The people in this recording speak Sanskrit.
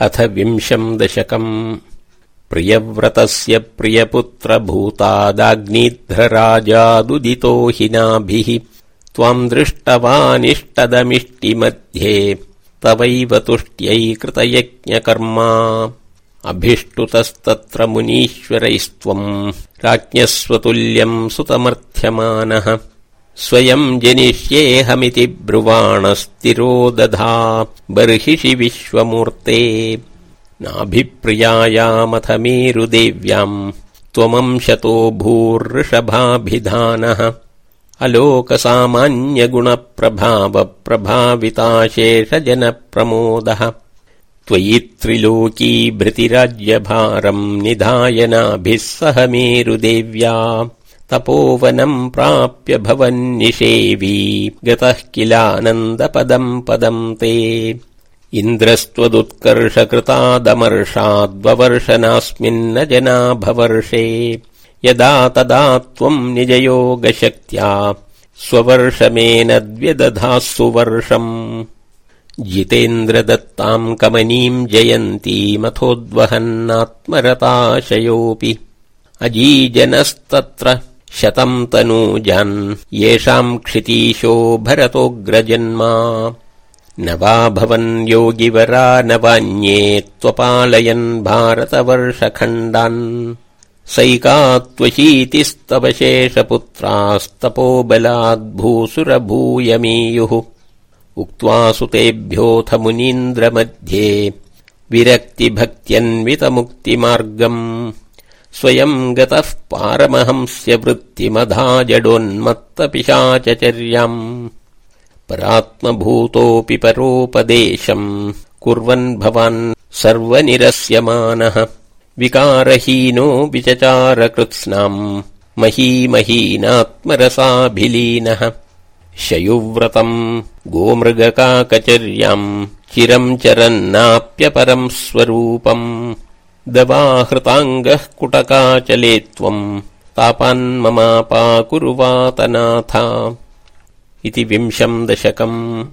अथ विंशम् दशकम्। प्रियव्रतस्य प्रियपुत्रभूतादाग्निध्रराजादुदितो हिनाभिः। त्वाम् दृष्टवानिष्टदमिष्टिमध्ये तवैव तुष्ट्यै कृतयज्ञकर्मा। अभिष्टुतस्तत्र मुनीश्वरैस्त्वम् राज्ञस्वतुल्यम् सुतमर्थ्यमानः स्वयम् जनिष्येऽहमिति ब्रुवाणस्तिरो दधा बर्हिषि विश्वमूर्ते। नाभिप्रियायामथ मेरुदेव्याम् त्वमंशतो भूर्षभाभिधानः। अलोकसामान्यगुणप्रभावप्रभाविताशेषजनप्रमोदः। त्वयि त्रिलोकी भृतिराज्यभारम् निधायनाभिः सह मेरुदेव्या तपोवनम् प्राप्य भवन्निषेवी। गतः किलानन्दपदम् पदम् ते। इन्द्रस्त्वदुत्कर्षकृतादमर्षाद्ववर्षनास्मिन्न जनाभवर्षे। यदा तदा त्वम् निजयोगशक्त्या। स्ववर्षमेनद्व्यदधाः सुवर्षम् जितेन्द्रदत्ताम् कमनीम् जयन्तीमथोद्वहन्नात्मरताशयोऽपि अजीजनस्तत्र शतम् तनूजान्। येषाम् क्षितीशो भरतोऽग्रजन्मा न वा भवन् योगिवरा न वान्ये त्वपालयन् भारतवर्षखण्डान्। सैका त्वशीतिस्तव शेषपुत्रास्तपोबलाद्भूसुरभूयमीयुः उक्त्वा सुतेभ्योऽथ मुनीन्द्रमध्ये विरक्तिभक्त्यन्वितमुक्तिमार्गम् स्वयम् गतः पारमहंस्य वृत्तिमधा जडोन्मत्तपिशाचर्याम् परात्मभूतोऽपि परोपदेशम्। कुर्वन् भवान् सर्वनिरस्यमानः। विकारहीनो विचचारकृत्स्नाम्। महीमहीनात्मरसाभिलीनः। शयुव्रतम् गोमृगकाकचर्याम्। चिरम् चरन्नाप्यपरम् स्वरूपम् दवाहृताङ्गः कुटकाचले त्वम्। तापान्ममापाकुरुवातनाथा इति विंशम् दशकम्